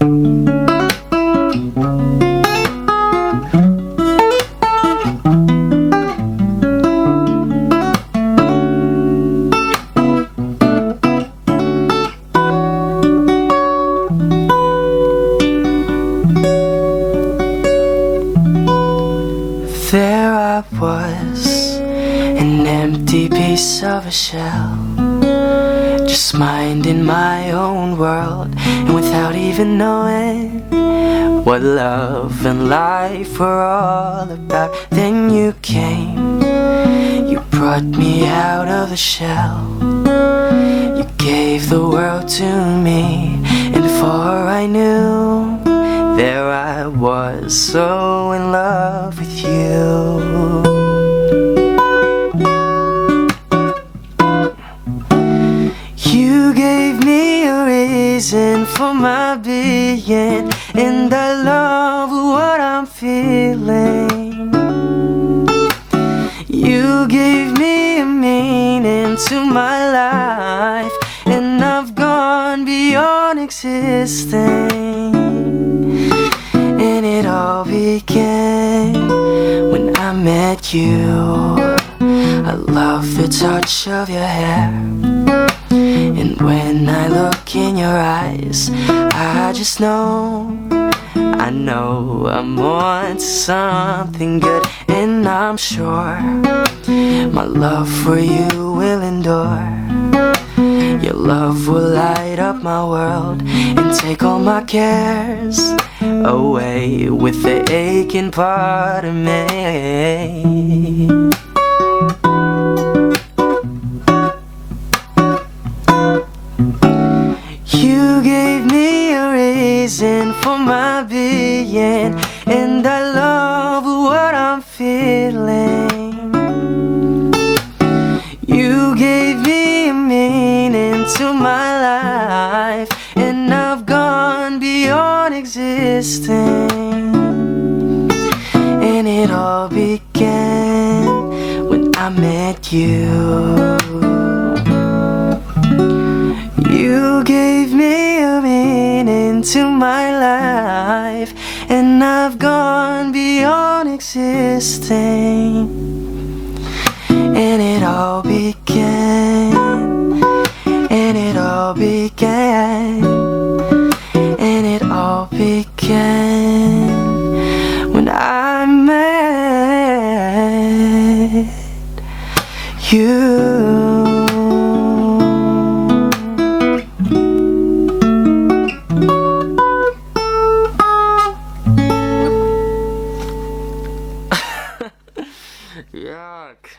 There I was, an empty piece of a shell. Just minding my own world, and without even knowing what love and life were all about. Then you came, you brought me out of the shell. You gave the world to me, and before I knew, there I was, so in love with you. For my being, and I love what I'm feeling. You gave me a meaning to my life, and I've gone beyond existing. And it all began when I met you. I love the touch of your hair. And when I look in your eyes, I just know, I know I'm on something good, and I'm sure my love for you will endure. Your love will light up my world and take all my cares away with the aching part of me. Gave me a reason for my being, and I love what I'm feeling. You gave me a meaning to my life, and I've gone beyond existing. And it all began when I met you. You gave meaning to my life, and I've gone beyond existing. And it all began, and it all began, and it all began when I met you. Yuck.